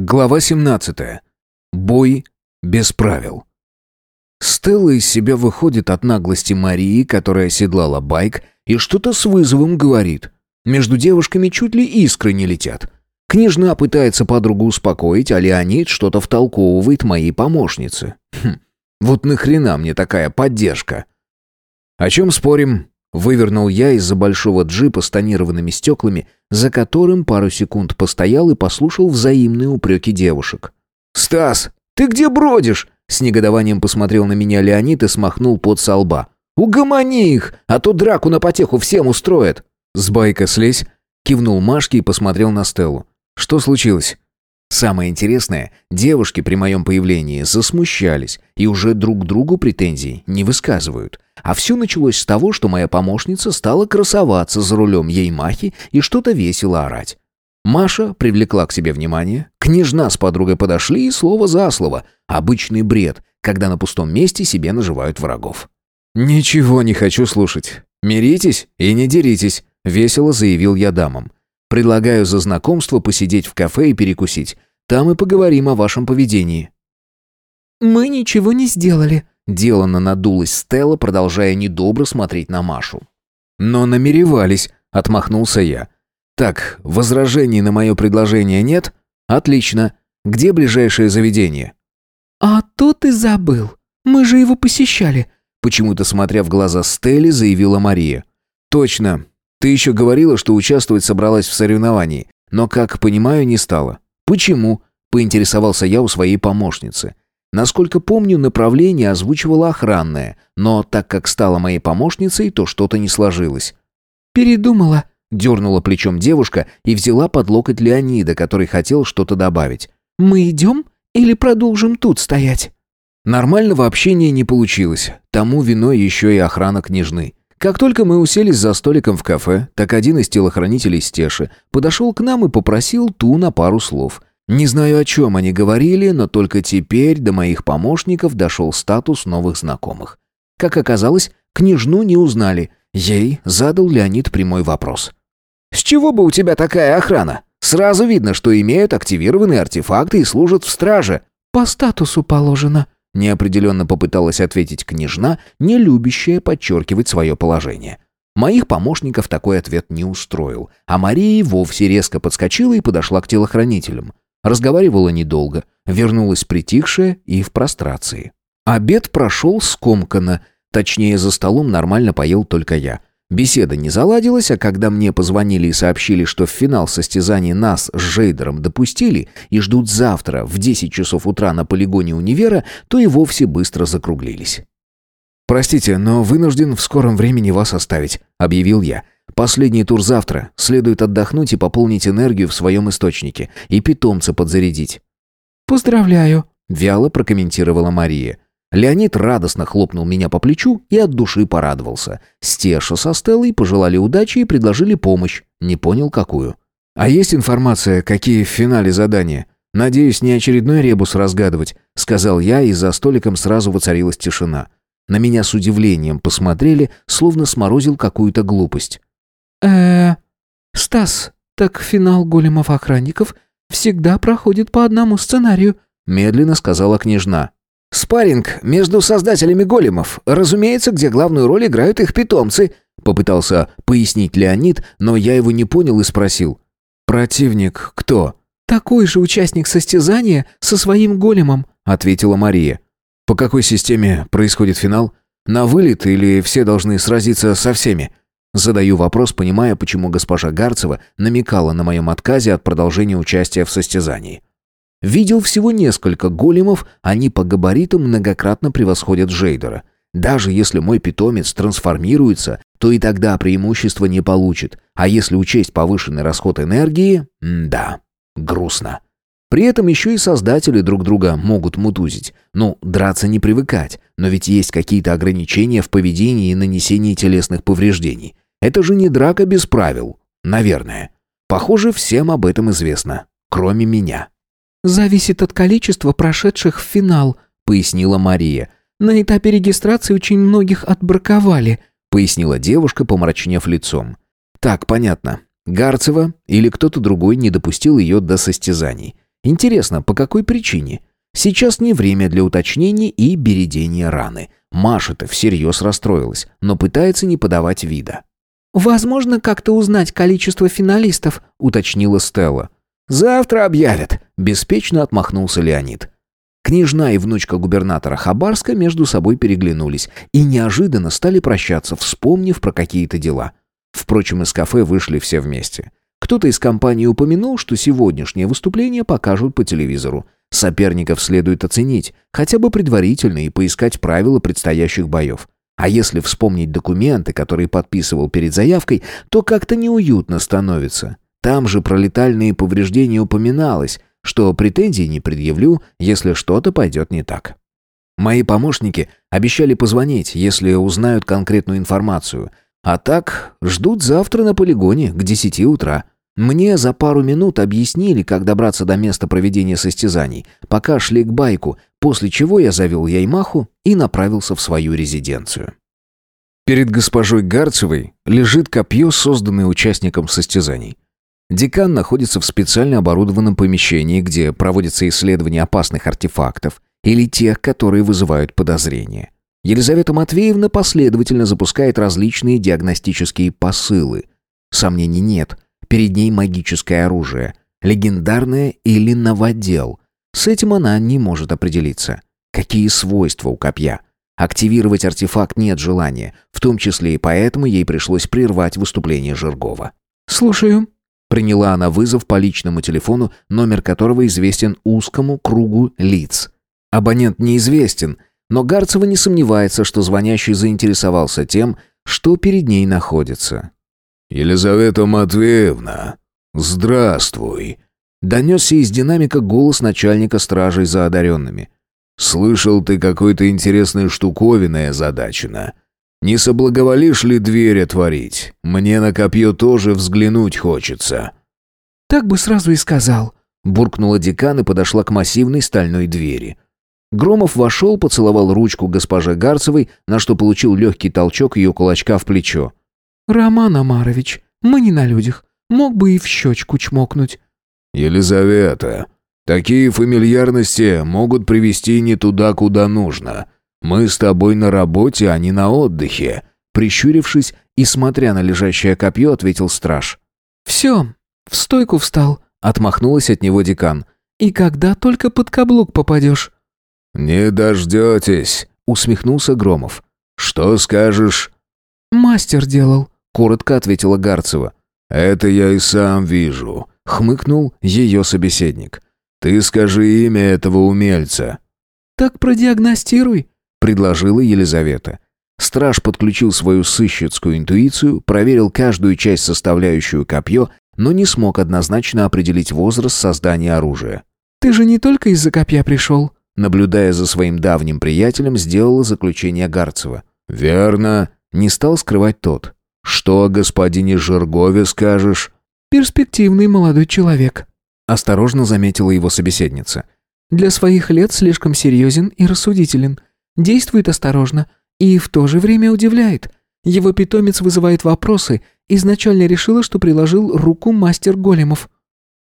Глава 17. Бой без правил. Стелла из себя выходит от наглости Марии, которая седлала байк, и что-то с вызовом говорит. Между девушками чуть ли искры не летят. Княжна пытается подругу успокоить, а Леонид что-то втолковывает моей помощнице. Хм, вот нахрена мне такая поддержка? О чем спорим? Вывернул я из-за большого джипа с тонированными стеклами, за которым пару секунд постоял и послушал взаимные упреки девушек. «Стас, ты где бродишь?» С негодованием посмотрел на меня Леонид и смахнул под со лба. «Угомони их, а то драку на потеху всем устроят!» «С байка слезь!» Кивнул Машке и посмотрел на Стеллу. «Что случилось?» Самое интересное, девушки при моем появлении засмущались и уже друг другу претензий не высказывают. А все началось с того, что моя помощница стала красоваться за рулем ей махи и что-то весело орать. Маша привлекла к себе внимание, княжна с подругой подошли и слово за слово. Обычный бред, когда на пустом месте себе наживают врагов. «Ничего не хочу слушать. Миритесь и не деритесь», — весело заявил я дамам. «Предлагаю за знакомство посидеть в кафе и перекусить. Там и поговорим о вашем поведении». «Мы ничего не сделали», Делано надулась Стелла, продолжая недобро смотреть на Машу. «Но намеревались», — отмахнулся я. «Так, возражений на мое предложение нет? Отлично. Где ближайшее заведение?» «А то ты забыл. Мы же его посещали», — почему-то смотря в глаза Стелли, заявила Мария. «Точно. Ты еще говорила, что участвовать собралась в соревновании, но, как понимаю, не стала. Почему?» — поинтересовался я у своей помощницы. Насколько помню, направление озвучивала охранная, но так как стала моей помощницей, то что-то не сложилось. «Передумала», — дернула плечом девушка и взяла под локоть Леонида, который хотел что-то добавить. «Мы идем или продолжим тут стоять?» Нормального общения не получилось, тому виной еще и охрана княжны. Как только мы уселись за столиком в кафе, так один из телохранителей Стеши подошел к нам и попросил ту на пару слов — не знаю, о чем они говорили, но только теперь до моих помощников дошел статус новых знакомых. Как оказалось, княжну не узнали. Ей задал Леонид прямой вопрос. «С чего бы у тебя такая охрана? Сразу видно, что имеют активированные артефакты и служат в страже». «По статусу положено», — неопределенно попыталась ответить княжна, не любящая подчеркивать свое положение. Моих помощников такой ответ не устроил, а Мария вовсе резко подскочила и подошла к телохранителям. Разговаривала недолго, вернулась притихшая и в прострации. Обед прошел скомканно, точнее за столом нормально поел только я. Беседа не заладилась, а когда мне позвонили и сообщили, что в финал состязаний нас с Жейдером допустили и ждут завтра в 10 часов утра на полигоне универа, то и вовсе быстро закруглились. «Простите, но вынужден в скором времени вас оставить», — объявил я. Последний тур завтра. Следует отдохнуть и пополнить энергию в своем источнике. И питомца подзарядить». «Поздравляю», — вяло прокомментировала Мария. Леонид радостно хлопнул меня по плечу и от души порадовался. Стеша со Стеллой пожелали удачи и предложили помощь. Не понял, какую. «А есть информация, какие в финале задания? Надеюсь, не очередной ребус разгадывать», — сказал я, и за столиком сразу воцарилась тишина. На меня с удивлением посмотрели, словно сморозил какую-то глупость э Стас, так финал големов-охранников всегда проходит по одному сценарию», медленно сказала княжна. «Спарринг между создателями големов, разумеется, где главную роль играют их питомцы», попытался пояснить Леонид, но я его не понял и спросил. «Противник кто?» «Такой же участник состязания со своим големом», ответила Мария. «По какой системе происходит финал? На вылет или все должны сразиться со всеми?» Задаю вопрос, понимая, почему госпожа Гарцева намекала на моем отказе от продолжения участия в состязании. Видел всего несколько големов, они по габаритам многократно превосходят Жейдера. Даже если мой питомец трансформируется, то и тогда преимущество не получит. А если учесть повышенный расход энергии, да, грустно. При этом еще и создатели друг друга могут мутузить. Ну, драться не привыкать, но ведь есть какие-то ограничения в поведении и нанесении телесных повреждений. Это же не драка без правил. Наверное. Похоже, всем об этом известно. Кроме меня. «Зависит от количества прошедших в финал», — пояснила Мария. «На этапе регистрации очень многих отбраковали», — пояснила девушка, помрачнев лицом. «Так, понятно. Гарцева или кто-то другой не допустил ее до состязаний. Интересно, по какой причине? Сейчас не время для уточнений и бередения раны. Маша-то всерьез расстроилась, но пытается не подавать вида. «Возможно, как-то узнать количество финалистов», — уточнила Стелла. «Завтра объявят», — беспечно отмахнулся Леонид. Княжна и внучка губернатора Хабарска между собой переглянулись и неожиданно стали прощаться, вспомнив про какие-то дела. Впрочем, из кафе вышли все вместе. Кто-то из компании упомянул, что сегодняшнее выступление покажут по телевизору. Соперников следует оценить, хотя бы предварительно, и поискать правила предстоящих боев. А если вспомнить документы, которые подписывал перед заявкой, то как-то неуютно становится. Там же про летальные повреждения упоминалось, что претензий не предъявлю, если что-то пойдет не так. Мои помощники обещали позвонить, если узнают конкретную информацию. А так, ждут завтра на полигоне к 10 утра. Мне за пару минут объяснили, как добраться до места проведения состязаний, пока шли к байку, после чего я завел Яймаху и направился в свою резиденцию. Перед госпожой Гарцевой лежит копье, созданное участником состязаний. Декан находится в специально оборудованном помещении, где проводятся исследования опасных артефактов или тех, которые вызывают подозрения. Елизавета Матвеевна последовательно запускает различные диагностические посылы. Сомнений нет, перед ней магическое оружие, легендарное или новодел. С этим она не может определиться. Какие свойства у копья? Активировать артефакт нет желания, в том числе и поэтому ей пришлось прервать выступление Жиргова. «Слушаю», Приняла она вызов по личному телефону, номер которого известен узкому кругу лиц. Абонент неизвестен, но Гарцева не сомневается, что звонящий заинтересовался тем, что перед ней находится. «Елизавета Матвеевна, здравствуй!» Донесся из динамика голос начальника стражей за одаренными. «Слышал, ты какой-то интересной штуковиной озадачена. Не соблаговолишь ли дверь отворить? Мне на копье тоже взглянуть хочется». «Так бы сразу и сказал», — буркнула декан и подошла к массивной стальной двери. Громов вошел, поцеловал ручку госпоже Гарцевой, на что получил легкий толчок ее кулачка в плечо. «Роман Амарович, мы не на людях. Мог бы и в щечку чмокнуть». «Елизавета, такие фамильярности могут привести не туда, куда нужно. Мы с тобой на работе, а не на отдыхе», прищурившись и смотря на лежащее копье, ответил страж. «Все, в стойку встал», — отмахнулась от него декан. «И когда только под каблук попадешь?» «Не дождетесь», — усмехнулся Громов. «Что скажешь?» «Мастер делал», — коротко ответила Гарцева. «Это я и сам вижу», — хмыкнул ее собеседник. «Ты скажи имя этого умельца». «Так продиагностируй», — предложила Елизавета. Страж подключил свою сыщицкую интуицию, проверил каждую часть, составляющую копье, но не смог однозначно определить возраст создания оружия. «Ты же не только из-за копья пришел», наблюдая за своим давним приятелем, сделала заключение Гарцева. «Верно», — не стал скрывать тот. «Что о господине Жиргове скажешь?» «Перспективный молодой человек», — осторожно заметила его собеседница. «Для своих лет слишком серьезен и рассудителен действует осторожно и в то же время удивляет. Его питомец вызывает вопросы, изначально решила, что приложил руку мастер големов.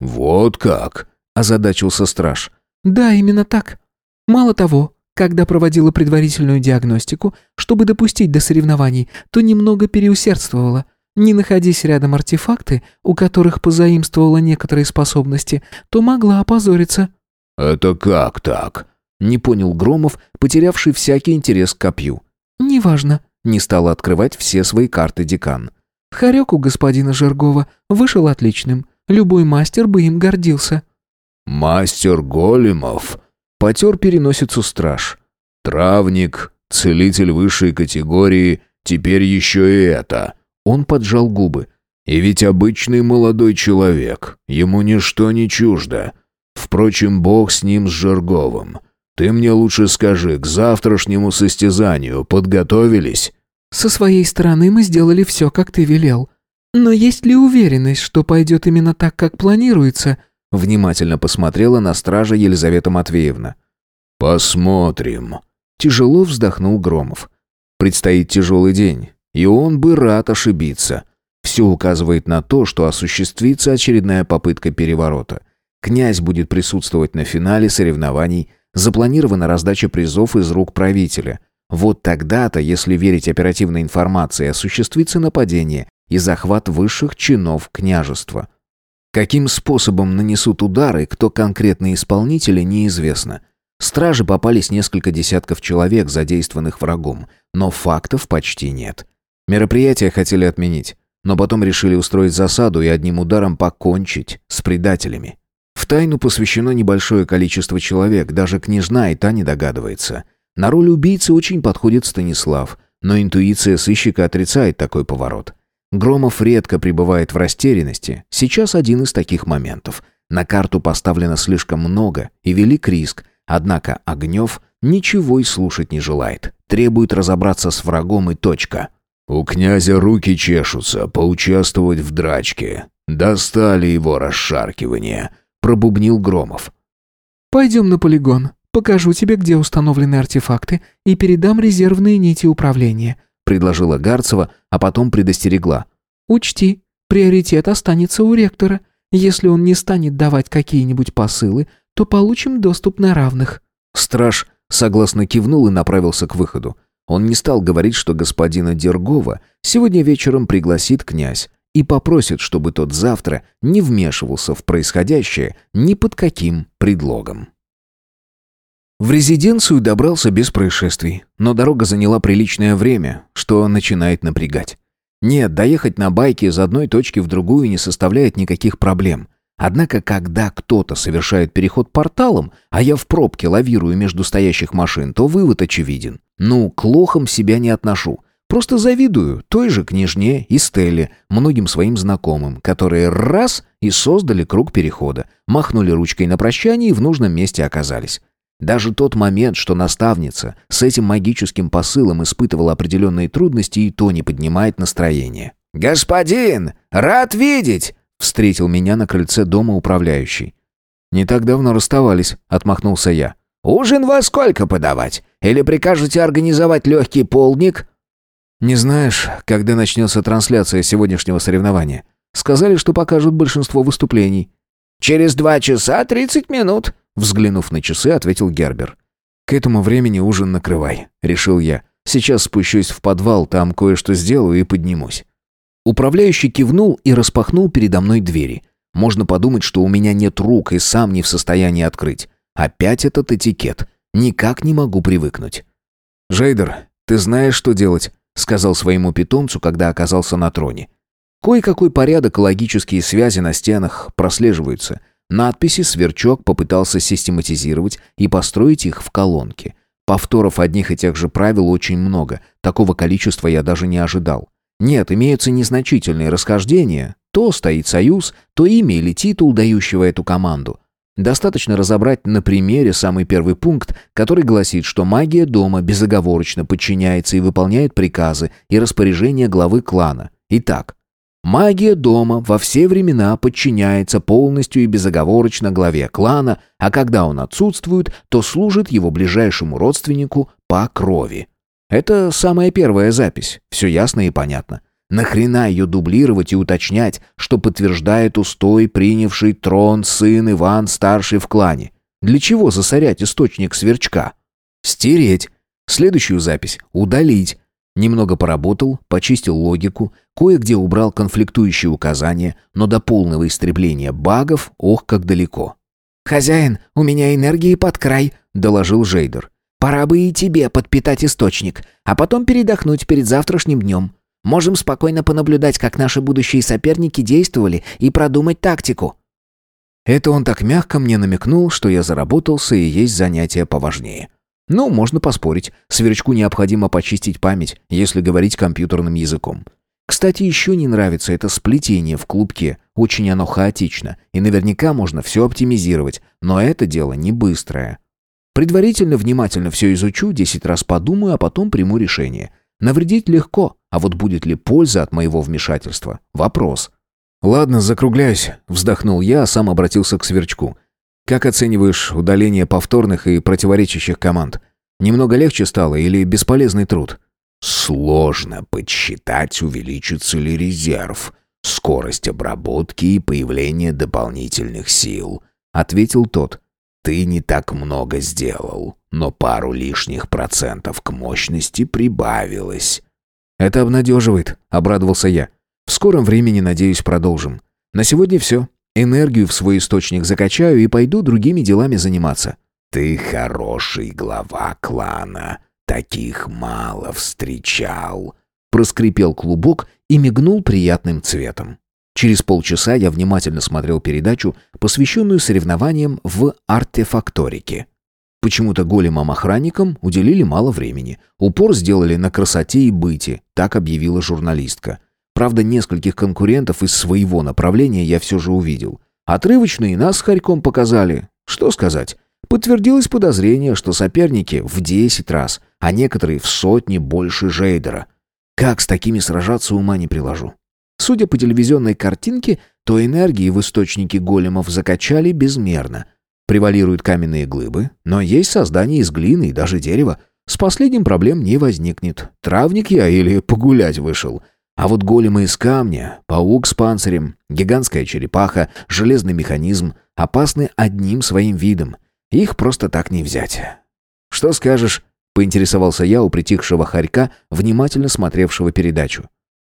«Вот как?» – озадачился страж. «Да, именно так. Мало того, когда проводила предварительную диагностику, чтобы допустить до соревнований, то немного переусердствовала. Не находясь рядом артефакты, у которых позаимствовала некоторые способности, то могла опозориться». «Это как так?» Не понял Громов, потерявший всякий интерес к копью. «Неважно», — не стала открывать все свои карты декан. «Хорек у господина Жиргова вышел отличным. Любой мастер бы им гордился». «Мастер големов», — потер переносицу страж. «Травник, целитель высшей категории, теперь еще и это». Он поджал губы. «И ведь обычный молодой человек, ему ничто не чуждо. Впрочем, бог с ним, с Жирговым». Ты мне лучше скажи, к завтрашнему состязанию подготовились?» «Со своей стороны мы сделали все, как ты велел. Но есть ли уверенность, что пойдет именно так, как планируется?» Внимательно посмотрела на стража Елизавета Матвеевна. «Посмотрим». Тяжело вздохнул Громов. Предстоит тяжелый день, и он бы рад ошибиться. Все указывает на то, что осуществится очередная попытка переворота. Князь будет присутствовать на финале соревнований, запланирована раздача призов из рук правителя. Вот тогда-то, если верить оперативной информации, осуществится нападение и захват высших чинов княжества. Каким способом нанесут удары, кто конкретно исполнители, неизвестно. Стражи попались несколько десятков человек, задействованных врагом, но фактов почти нет. Мероприятие хотели отменить, но потом решили устроить засаду и одним ударом покончить с предателями. В тайну посвящено небольшое количество человек, даже княжна и та не догадывается. На роль убийцы очень подходит Станислав, но интуиция сыщика отрицает такой поворот. Громов редко пребывает в растерянности. Сейчас один из таких моментов. На карту поставлено слишком много и велик риск. Однако Огнев ничего и слушать не желает. Требует разобраться с врагом и точка. «У князя руки чешутся поучаствовать в драчке. Достали его расшаркивание», — пробубнил Громов. «Пойдем на полигон. Покажу тебе, где установлены артефакты, и передам резервные нити управления предложила Гарцева, а потом предостерегла. «Учти, приоритет останется у ректора. Если он не станет давать какие-нибудь посылы, то получим доступ на равных». Страж согласно кивнул и направился к выходу. Он не стал говорить, что господина Дергова сегодня вечером пригласит князь и попросит, чтобы тот завтра не вмешивался в происходящее ни под каким предлогом. В резиденцию добрался без происшествий, но дорога заняла приличное время, что начинает напрягать. Нет, доехать на байке из одной точки в другую не составляет никаких проблем. Однако, когда кто-то совершает переход порталом, а я в пробке лавирую между стоящих машин, то вывод очевиден. Ну, к лохам себя не отношу. Просто завидую той же княжне и Стелле, многим своим знакомым, которые раз и создали круг перехода, махнули ручкой на прощание и в нужном месте оказались. Даже тот момент, что наставница с этим магическим посылом испытывала определенные трудности, и то не поднимает настроение. «Господин, рад видеть!» — встретил меня на крыльце дома управляющий. «Не так давно расставались», — отмахнулся я. «Ужин во сколько подавать? Или прикажете организовать легкий полдник?» «Не знаешь, когда начнется трансляция сегодняшнего соревнования? Сказали, что покажут большинство выступлений». «Через два часа тридцать минут», Взглянув на часы, ответил Гербер. «К этому времени ужин накрывай», — решил я. «Сейчас спущусь в подвал, там кое-что сделаю и поднимусь». Управляющий кивнул и распахнул передо мной двери. Можно подумать, что у меня нет рук и сам не в состоянии открыть. Опять этот этикет. Никак не могу привыкнуть. «Жейдер, ты знаешь, что делать», — сказал своему питомцу, когда оказался на троне. Кое-какой порядок логические связи на стенах прослеживаются — Надписи Сверчок попытался систематизировать и построить их в колонки. Повторов одних и тех же правил очень много, такого количества я даже не ожидал. Нет, имеются незначительные расхождения, то стоит союз, то имя или титул, дающего эту команду. Достаточно разобрать на примере самый первый пункт, который гласит, что магия дома безоговорочно подчиняется и выполняет приказы и распоряжения главы клана. Итак, Магия дома во все времена подчиняется полностью и безоговорочно главе клана, а когда он отсутствует, то служит его ближайшему родственнику по крови. Это самая первая запись, все ясно и понятно. Нахрена ее дублировать и уточнять, что подтверждает устой, принявший трон сын Иван старший в клане? Для чего засорять источник сверчка? Стереть. Следующую запись удалить. Немного поработал, почистил логику, кое-где убрал конфликтующие указания, но до полного истребления багов, ох, как далеко. «Хозяин, у меня энергии под край», — доложил Жейдер. «Пора бы и тебе подпитать источник, а потом передохнуть перед завтрашним днем. Можем спокойно понаблюдать, как наши будущие соперники действовали, и продумать тактику». Это он так мягко мне намекнул, что я заработался и есть занятие поважнее. Ну, можно поспорить. Сверчку необходимо почистить память, если говорить компьютерным языком. Кстати, еще не нравится это сплетение в клубке. Очень оно хаотично, и наверняка можно все оптимизировать, но это дело не быстрое. Предварительно внимательно все изучу, десять раз подумаю, а потом приму решение. Навредить легко, а вот будет ли польза от моего вмешательства? Вопрос. «Ладно, закругляюсь», — вздохнул я, а сам обратился к Сверчку. Как оцениваешь удаление повторных и противоречащих команд? Немного легче стало или бесполезный труд? Сложно подсчитать, увеличится ли резерв, скорость обработки и появление дополнительных сил, — ответил тот. «Ты не так много сделал, но пару лишних процентов к мощности прибавилось». «Это обнадеживает», — обрадовался я. «В скором времени, надеюсь, продолжим. На сегодня все. Энергию в свой источник закачаю и пойду другими делами заниматься». «Ты хороший глава клана. Таких мало встречал», — проскрипел клубок и мигнул приятным цветом. Через полчаса я внимательно смотрел передачу, посвященную соревнованиям в артефакторике. Почему-то големам-охранникам уделили мало времени. Упор сделали на красоте и быте, так объявила журналистка. Правда, нескольких конкурентов из своего направления я все же увидел. Отрывочно и нас с Харьком показали. Что сказать? Подтвердилось подозрение, что соперники в 10 раз, а некоторые в сотни больше Жейдера. Как с такими сражаться, ума не приложу. Судя по телевизионной картинке, то энергии в источнике големов закачали безмерно. Превалируют каменные глыбы, но есть создание из глины и даже дерева. С последним проблем не возникнет. Травник я или погулять вышел. А вот големы из камня, паук с панцирем, гигантская черепаха, железный механизм опасны одним своим видом. Их просто так не взять. «Что скажешь?» — поинтересовался я у притихшего хорька, внимательно смотревшего передачу.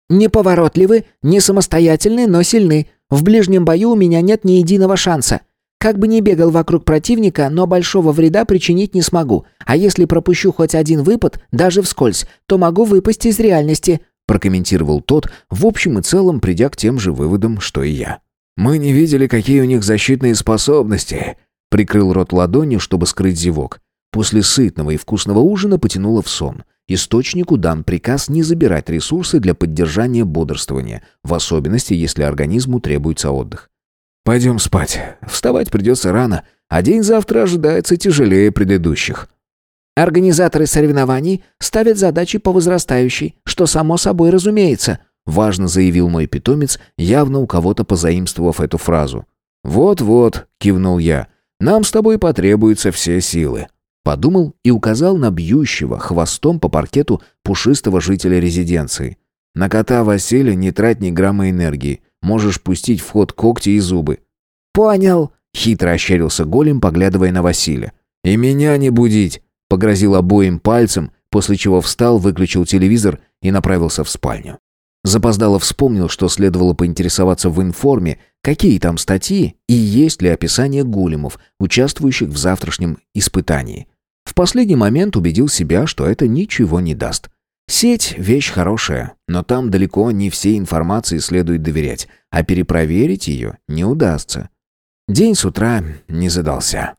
«Неповоротливы, не самостоятельны, но сильны. В ближнем бою у меня нет ни единого шанса. Как бы ни бегал вокруг противника, но большого вреда причинить не смогу. А если пропущу хоть один выпад, даже вскользь, то могу выпасть из реальности», прокомментировал тот, в общем и целом придя к тем же выводам, что и я. «Мы не видели, какие у них защитные способности», Прикрыл рот ладонью, чтобы скрыть зевок. После сытного и вкусного ужина потянуло в сон. Источнику дан приказ не забирать ресурсы для поддержания бодрствования, в особенности, если организму требуется отдых. «Пойдем спать. Вставать придется рано, а день завтра ожидается тяжелее предыдущих». «Организаторы соревнований ставят задачи по возрастающей, что само собой разумеется», важно заявил мой питомец, явно у кого-то позаимствовав эту фразу. «Вот-вот», — кивнул я, — нам с тобой потребуются все силы». Подумал и указал на бьющего хвостом по паркету пушистого жителя резиденции. «На кота Василия не трать ни грамма энергии. Можешь пустить в ход когти и зубы». «Понял», — хитро ощерился голем, поглядывая на Василия. «И меня не будить», — погрозил обоим пальцем, после чего встал, выключил телевизор и направился в спальню. Запоздало вспомнил, что следовало поинтересоваться в информе, какие там статьи и есть ли описание гулемов, участвующих в завтрашнем испытании. В последний момент убедил себя, что это ничего не даст. Сеть – вещь хорошая, но там далеко не всей информации следует доверять, а перепроверить ее не удастся. День с утра не задался.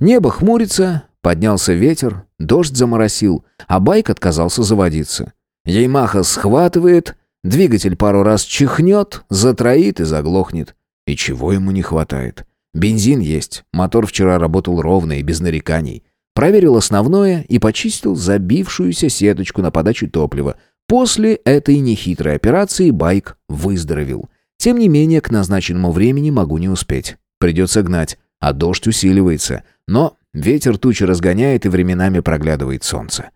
Небо хмурится, поднялся ветер, дождь заморосил, а байк отказался заводиться. Еймаха схватывает, Двигатель пару раз чихнет, затроит и заглохнет. И чего ему не хватает? Бензин есть, мотор вчера работал ровно и без нареканий. Проверил основное и почистил забившуюся сеточку на подачу топлива. После этой нехитрой операции байк выздоровел. Тем не менее, к назначенному времени могу не успеть. Придется гнать, а дождь усиливается. Но ветер тучи разгоняет и временами проглядывает солнце.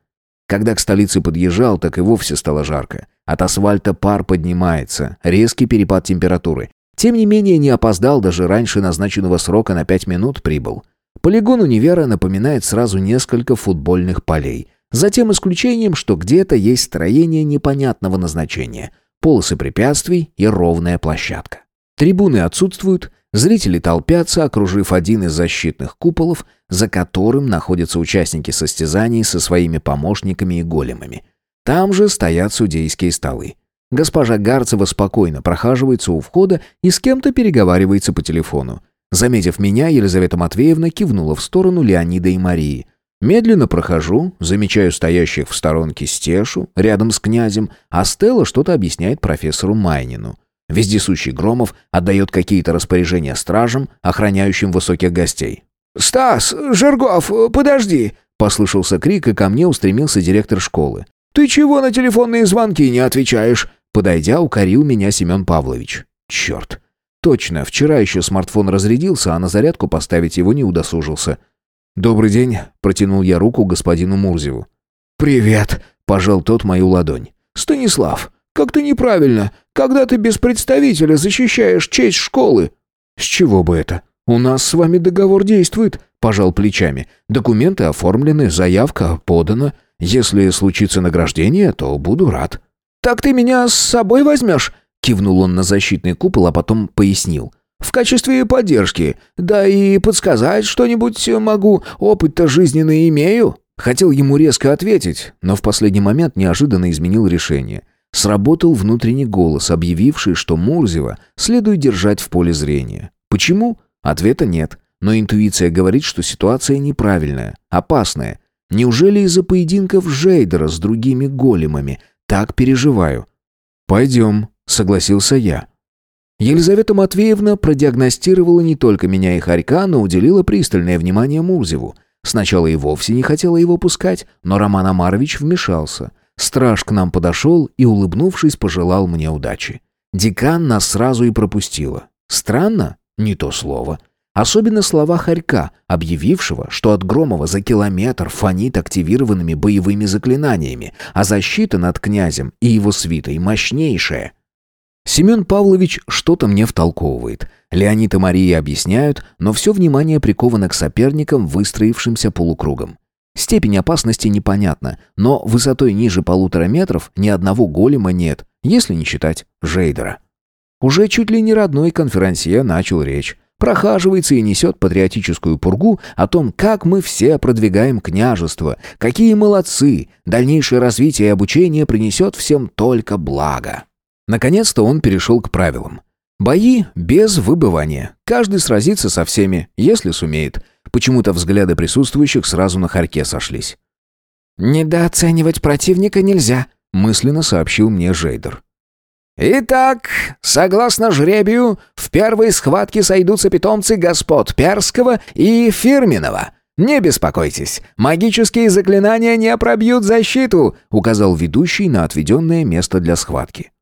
Когда к столице подъезжал, так и вовсе стало жарко. От асфальта пар поднимается, резкий перепад температуры. Тем не менее, не опоздал, даже раньше назначенного срока на пять минут прибыл. Полигон универа напоминает сразу несколько футбольных полей. За тем исключением, что где-то есть строение непонятного назначения, полосы препятствий и ровная площадка. Трибуны отсутствуют, зрители толпятся, окружив один из защитных куполов, за которым находятся участники состязаний со своими помощниками и големами. Там же стоят судейские столы. Госпожа Гарцева спокойно прохаживается у входа и с кем-то переговаривается по телефону. Заметив меня, Елизавета Матвеевна кивнула в сторону Леонида и Марии. Медленно прохожу, замечаю стоящих в сторонке Стешу, рядом с князем, а Стелла что-то объясняет профессору Майнину. Вездесущий Громов отдает какие-то распоряжения стражам, охраняющим высоких гостей. «Стас, Жиргов, подожди!» Послышался крик, и ко мне устремился директор школы. «Ты чего на телефонные звонки не отвечаешь?» Подойдя, укорил меня Семен Павлович. «Черт! Точно, вчера еще смартфон разрядился, а на зарядку поставить его не удосужился». «Добрый день», — протянул я руку господину Мурзеву. «Привет», — пожал тот мою ладонь. «Станислав, как-то неправильно, когда ты без представителя защищаешь честь школы». «С чего бы это?» «У нас с вами договор действует», — пожал плечами. «Документы оформлены, заявка подана. Если случится награждение, то буду рад». «Так ты меня с собой возьмешь?» — кивнул он на защитный купол, а потом пояснил. «В качестве поддержки. Да и подсказать что-нибудь могу. Опыт-то жизненный имею». Хотел ему резко ответить, но в последний момент неожиданно изменил решение. Сработал внутренний голос, объявивший, что Мурзева следует держать в поле зрения. Почему? Ответа нет. Но интуиция говорит, что ситуация неправильная, опасная. Неужели из-за поединков Жейдера с другими големами? Так переживаю. «Пойдем», — согласился я. Елизавета Матвеевна продиагностировала не только меня и Харька, но уделила пристальное внимание Мурзеву. Сначала и вовсе не хотела его пускать, но Роман Амарович вмешался. Страж к нам подошел и, улыбнувшись, пожелал мне удачи. Декан нас сразу и пропустила. Странно? Не то слово. Особенно слова Харька, объявившего, что от Громова за километр фонит активированными боевыми заклинаниями, а защита над князем и его свитой мощнейшая. Семен Павлович что-то мне втолковывает. Леонид и Мария объясняют, но все внимание приковано к соперникам, выстроившимся полукругом. Степень опасности непонятна, но высотой ниже полутора метров ни одного голема нет, если не считать Жейдера. Уже чуть ли не родной конферансье начал речь. Прохаживается и несет патриотическую пургу о том, как мы все продвигаем княжество, какие молодцы, дальнейшее развитие и обучение принесет всем только благо. Наконец-то он перешел к правилам. Бои без выбывания. Каждый сразится со всеми, если сумеет. Почему-то взгляды присутствующих сразу на Харьке сошлись. «Недооценивать противника нельзя», — мысленно сообщил мне Жейдер. «Итак, согласно жребию, в первой схватке сойдутся питомцы господ Перского и Фирменова. Не беспокойтесь, магические заклинания не пробьют защиту», указал ведущий на отведенное место для схватки.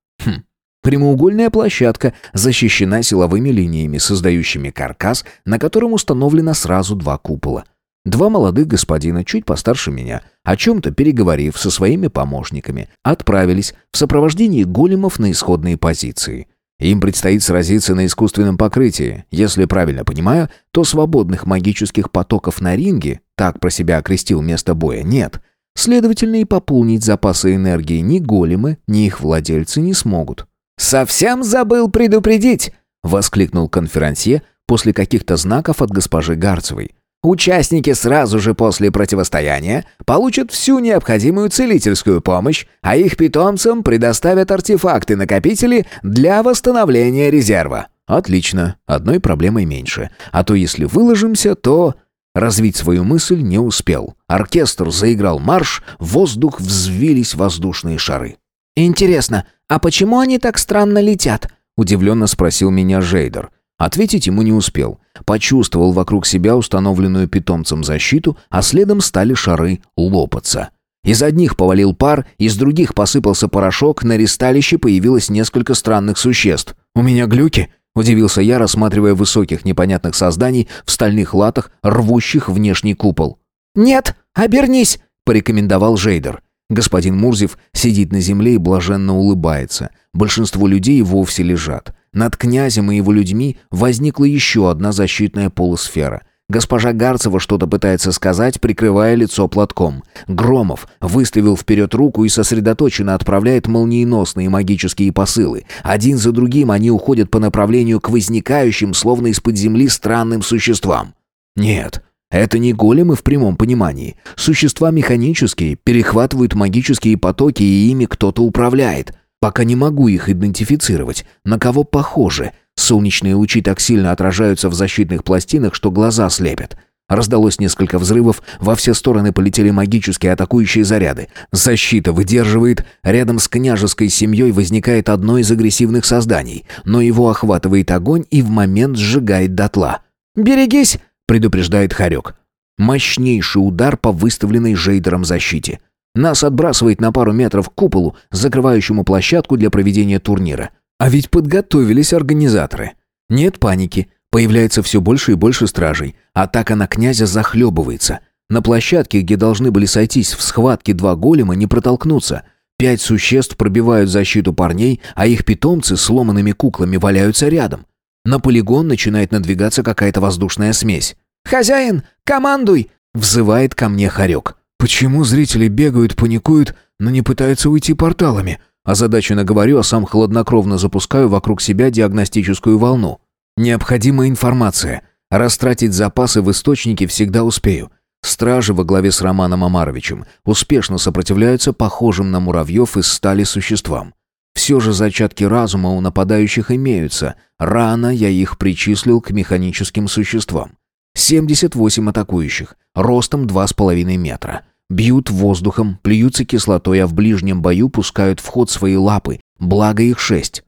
Прямоугольная площадка защищена силовыми линиями, создающими каркас, на котором установлено сразу два купола. Два молодых господина, чуть постарше меня, о чем-то переговорив со своими помощниками, отправились в сопровождении големов на исходные позиции. Им предстоит сразиться на искусственном покрытии. Если правильно понимаю, то свободных магических потоков на ринге, так про себя окрестил место боя, нет. Следовательно, и пополнить запасы энергии ни големы, ни их владельцы не смогут. «Совсем забыл предупредить!» — воскликнул конферансье после каких-то знаков от госпожи Гарцевой. Участники сразу же после противостояния получат всю необходимую целительскую помощь, а их питомцам предоставят артефакты-накопители для восстановления резерва. Отлично, одной проблемой меньше. А то если выложимся, то... Развить свою мысль не успел. Оркестр заиграл марш, в воздух взвились воздушные шары. «Интересно, а почему они так странно летят?» — удивленно спросил меня Жейдер. Ответить ему не успел. Почувствовал вокруг себя установленную питомцем защиту, а следом стали шары лопаться. Из одних повалил пар, из других посыпался порошок, на ристалище появилось несколько странных существ. «У меня глюки?» – удивился я, рассматривая высоких непонятных созданий в стальных латах, рвущих внешний купол. «Нет, обернись!» – порекомендовал Жейдер. Господин Мурзев сидит на земле и блаженно улыбается. Большинство людей вовсе лежат. Над князем и его людьми возникла еще одна защитная полусфера. Госпожа Гарцева что-то пытается сказать, прикрывая лицо платком. Громов выставил вперед руку и сосредоточенно отправляет молниеносные магические посылы. Один за другим они уходят по направлению к возникающим, словно из-под земли, странным существам. Нет, это не големы в прямом понимании. Существа механические, перехватывают магические потоки, и ими кто-то управляет. Пока не могу их идентифицировать. На кого похожи? Солнечные лучи так сильно отражаются в защитных пластинах, что глаза слепят. Раздалось несколько взрывов, во все стороны полетели магические атакующие заряды. Защита выдерживает, рядом с княжеской семьей возникает одно из агрессивных созданий, но его охватывает огонь и в момент сжигает дотла. «Берегись!» — предупреждает Харек. Мощнейший удар по выставленной Жейдером защите — нас отбрасывает на пару метров к куполу, закрывающему площадку для проведения турнира. А ведь подготовились организаторы. Нет паники. Появляется все больше и больше стражей. Атака на князя захлебывается. На площадке, где должны были сойтись в схватке два голема, не протолкнуться. Пять существ пробивают защиту парней, а их питомцы сломанными куклами валяются рядом. На полигон начинает надвигаться какая-то воздушная смесь. «Хозяин, командуй!» — взывает ко мне хорек. Почему зрители бегают, паникуют, но не пытаются уйти порталами? Озадаченно говорю, а сам хладнокровно запускаю вокруг себя диагностическую волну. Необходимая информация. Растратить запасы в источнике всегда успею. Стражи во главе с Романом Амаровичем успешно сопротивляются похожим на муравьев из стали существам. Все же зачатки разума у нападающих имеются. Рано я их причислил к механическим существам. 78 атакующих, ростом 2,5 метра. Бьют воздухом, плюются кислотой, а в ближнем бою пускают в ход свои лапы, благо их шесть.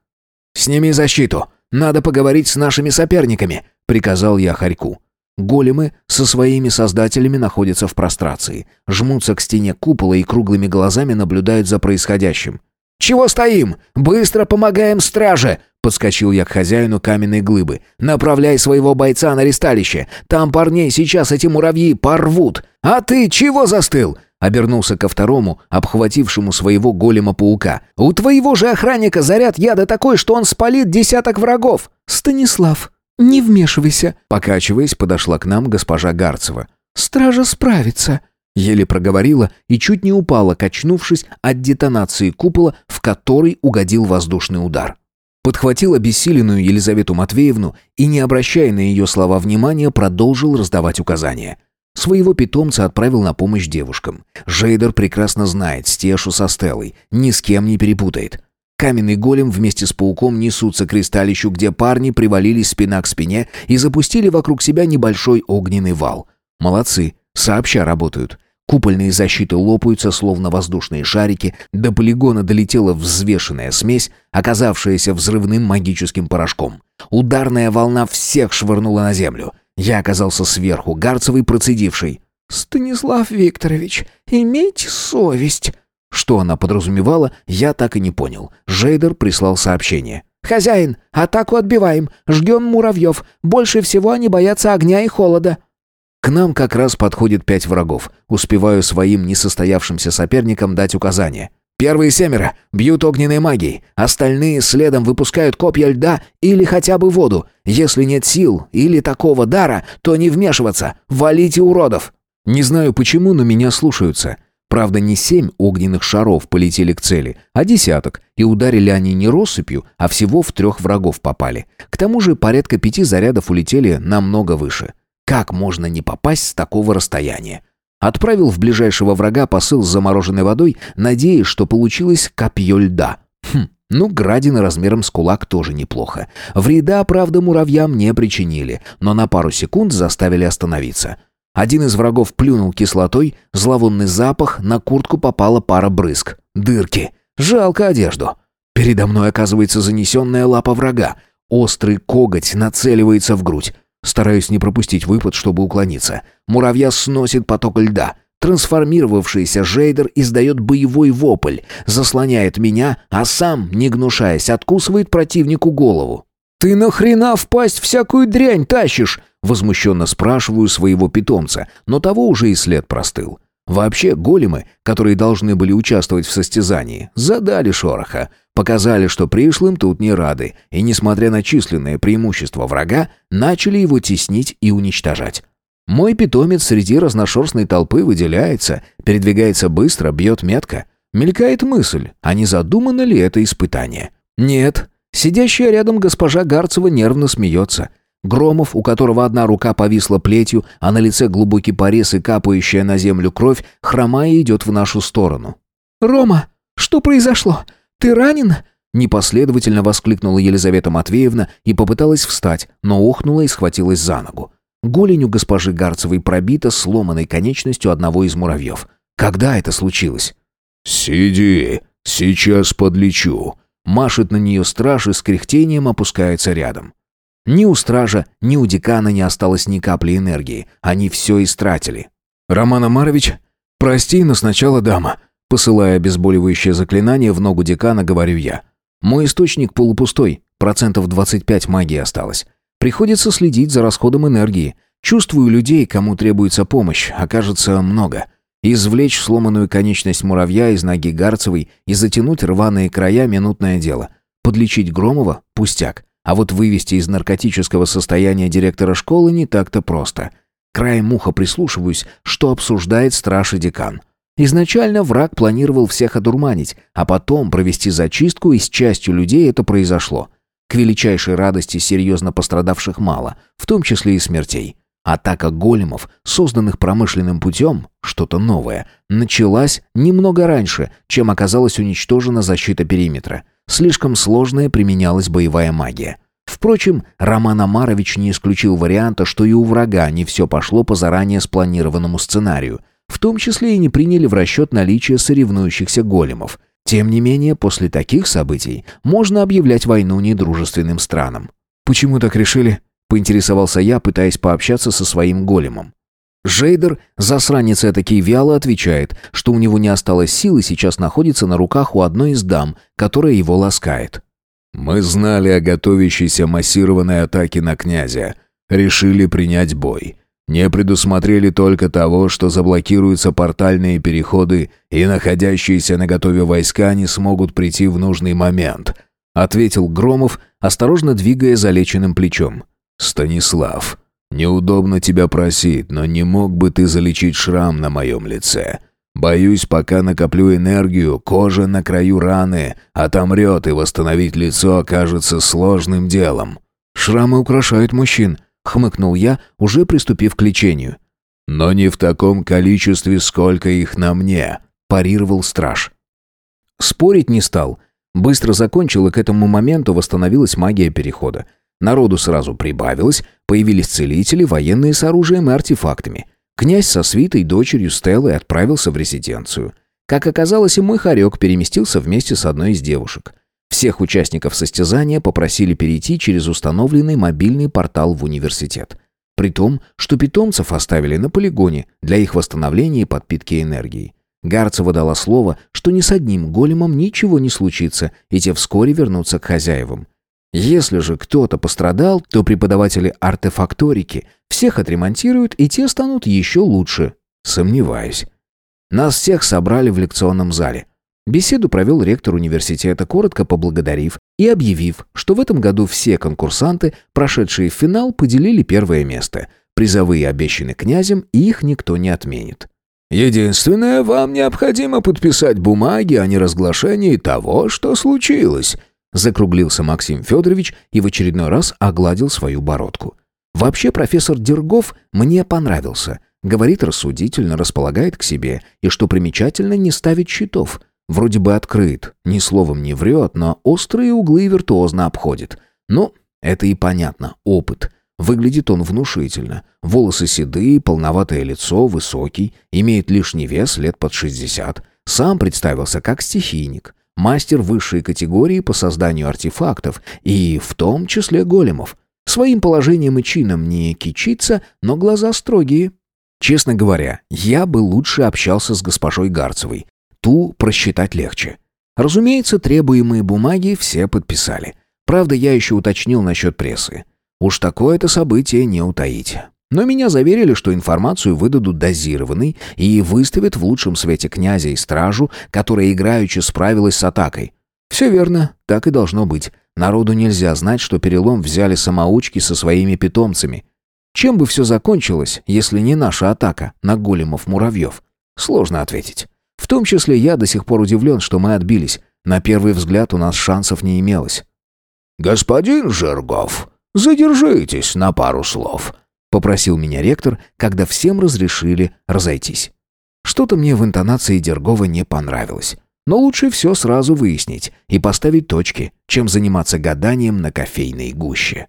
«Сними защиту! Надо поговорить с нашими соперниками!» — приказал я Харьку. Големы со своими создателями находятся в прострации, жмутся к стене купола и круглыми глазами наблюдают за происходящим. «Чего стоим? Быстро помогаем страже!» Подскочил я к хозяину каменной глыбы. «Направляй своего бойца на ристалище. Там парней сейчас эти муравьи порвут. А ты чего застыл?» Обернулся ко второму, обхватившему своего голема-паука. «У твоего же охранника заряд яда такой, что он спалит десяток врагов!» «Станислав, не вмешивайся!» Покачиваясь, подошла к нам госпожа Гарцева. «Стража справится!» Еле проговорила и чуть не упала, качнувшись от детонации купола, в который угодил воздушный удар. Подхватил обессиленную Елизавету Матвеевну и, не обращая на ее слова внимания, продолжил раздавать указания. Своего питомца отправил на помощь девушкам. Жейдер прекрасно знает Стешу со Стеллой, ни с кем не перепутает. Каменный голем вместе с пауком несутся к кристаллищу, где парни привалились спина к спине и запустили вокруг себя небольшой огненный вал. Молодцы, сообща работают. Купольные защиты лопаются, словно воздушные шарики, до полигона долетела взвешенная смесь, оказавшаяся взрывным магическим порошком. Ударная волна всех швырнула на землю. Я оказался сверху, Гарцевой процедивший. «Станислав Викторович, имейте совесть». Что она подразумевала, я так и не понял. Жейдер прислал сообщение. «Хозяин, атаку отбиваем, жгем муравьев. Больше всего они боятся огня и холода». К нам как раз подходит пять врагов. Успеваю своим несостоявшимся соперникам дать указания. Первые семеро бьют огненной магией, остальные следом выпускают копья льда или хотя бы воду. Если нет сил или такого дара, то не вмешиваться, валите уродов. Не знаю почему, но меня слушаются. Правда, не семь огненных шаров полетели к цели, а десяток, и ударили они не россыпью, а всего в трех врагов попали. К тому же порядка пяти зарядов улетели намного выше. Как можно не попасть с такого расстояния? Отправил в ближайшего врага посыл с замороженной водой, надеясь, что получилось копье льда. Хм, ну, градины размером с кулак тоже неплохо. Вреда, правда, муравьям не причинили, но на пару секунд заставили остановиться. Один из врагов плюнул кислотой, зловонный запах, на куртку попала пара брызг. Дырки. Жалко одежду. Передо мной оказывается занесенная лапа врага. Острый коготь нацеливается в грудь. Стараюсь не пропустить выпад, чтобы уклониться. Муравья сносит поток льда. Трансформировавшийся Жейдер издает боевой вопль, заслоняет меня, а сам, не гнушаясь, откусывает противнику голову. «Ты нахрена в пасть всякую дрянь тащишь?» Возмущенно спрашиваю своего питомца, но того уже и след простыл. Вообще, големы, которые должны были участвовать в состязании, задали шороха. Показали, что пришлым тут не рады, и, несмотря на численное преимущество врага, начали его теснить и уничтожать. Мой питомец среди разношерстной толпы выделяется, передвигается быстро, бьет метко. Мелькает мысль, а не задумано ли это испытание? Нет. Сидящая рядом госпожа Гарцева нервно смеется. Громов, у которого одна рука повисла плетью, а на лице глубокий порез и капающая на землю кровь, хромая идет в нашу сторону. «Рома, что произошло? Ты ранен?» Непоследовательно воскликнула Елизавета Матвеевна и попыталась встать, но охнула и схватилась за ногу. Голень у госпожи Гарцевой пробита сломанной конечностью одного из муравьев. Когда это случилось? «Сиди, сейчас подлечу», Машет на нее страж и с кряхтением опускается рядом. Ни у стража, ни у декана не осталось ни капли энергии. Они все истратили. «Роман Амарович, прости, но сначала дама». Посылая обезболивающее заклинание в ногу декана, говорю я. Мой источник полупустой, процентов 25 магии осталось. Приходится следить за расходом энергии. Чувствую людей, кому требуется помощь, окажется много. Извлечь сломанную конечность муравья из ноги Гарцевой и затянуть рваные края – минутное дело. Подлечить Громова – пустяк. А вот вывести из наркотического состояния директора школы не так-то просто. Краем уха прислушиваюсь, что обсуждает страж и декан. Изначально враг планировал всех одурманить, а потом провести зачистку, и с частью людей это произошло. К величайшей радости серьезно пострадавших мало, в том числе и смертей. Атака големов, созданных промышленным путем, что-то новое, началась немного раньше, чем оказалась уничтожена защита периметра. Слишком сложная применялась боевая магия. Впрочем, Роман Амарович не исключил варианта, что и у врага не все пошло по заранее спланированному сценарию. В том числе и не приняли в расчет наличие соревнующихся големов. Тем не менее, после таких событий можно объявлять войну недружественным странам. «Почему так решили?» Поинтересовался я, пытаясь пообщаться со своим големом. Жейдер, засранец этакий, вяло отвечает, что у него не осталось сил и сейчас находится на руках у одной из дам, которая его ласкает. «Мы знали о готовящейся массированной атаке на князя. Решили принять бой. Не предусмотрели только того, что заблокируются портальные переходы и находящиеся на готове войска не смогут прийти в нужный момент», ответил Громов, осторожно двигая залеченным плечом. «Станислав, неудобно тебя просить, но не мог бы ты залечить шрам на моем лице? Боюсь, пока накоплю энергию, кожа на краю раны отомрет, и восстановить лицо окажется сложным делом». «Шрамы украшают мужчин», — хмыкнул я, уже приступив к лечению. «Но не в таком количестве, сколько их на мне», — парировал страж. Спорить не стал. Быстро закончил, и к этому моменту восстановилась магия перехода. Народу сразу прибавилось, появились целители, военные с оружием и артефактами. Князь со свитой дочерью Стеллой отправился в резиденцию. Как оказалось, и мой хорек переместился вместе с одной из девушек. Всех участников состязания попросили перейти через установленный мобильный портал в университет. При том, что питомцев оставили на полигоне для их восстановления и подпитки энергией. Гарцева дала слово, что ни с одним големом ничего не случится, и те вскоре вернутся к хозяевам. Если же кто-то пострадал, то преподаватели артефакторики всех отремонтируют, и те станут еще лучше. Сомневаюсь. Нас всех собрали в лекционном зале. Беседу провел ректор университета, коротко поблагодарив и объявив, что в этом году все конкурсанты, прошедшие в финал, поделили первое место. Призовые обещаны князем, и их никто не отменит. «Единственное, вам необходимо подписать бумаги о неразглашении того, что случилось», Закруглился Максим Федорович и в очередной раз огладил свою бородку. Вообще профессор Дергов мне понравился. Говорит рассудительно, располагает к себе, и, что примечательно, не ставит щитов. Вроде бы открыт, ни словом не врет, но острые углы виртуозно обходит. Ну, это и понятно, опыт. Выглядит он внушительно. Волосы седые, полноватое лицо, высокий, имеет лишний вес лет под шестьдесят. Сам представился как стихийник мастер высшей категории по созданию артефактов, и в том числе големов. Своим положением и чином не кичится, но глаза строгие. Честно говоря, я бы лучше общался с госпожой Гарцевой. Ту просчитать легче. Разумеется, требуемые бумаги все подписали. Правда, я еще уточнил насчет прессы. Уж такое-то событие не утаить. Но меня заверили, что информацию выдадут дозированной и выставят в лучшем свете князя и стражу, которая играючи справилась с атакой. Все верно, так и должно быть. Народу нельзя знать, что перелом взяли самоучки со своими питомцами. Чем бы все закончилось, если не наша атака на големов-муравьев? Сложно ответить. В том числе я до сих пор удивлен, что мы отбились. На первый взгляд у нас шансов не имелось. «Господин Жиргов, задержитесь на пару слов», попросил меня ректор, когда всем разрешили разойтись. Что-то мне в интонации Дергова не понравилось. Но лучше все сразу выяснить и поставить точки, чем заниматься гаданием на кофейной гуще.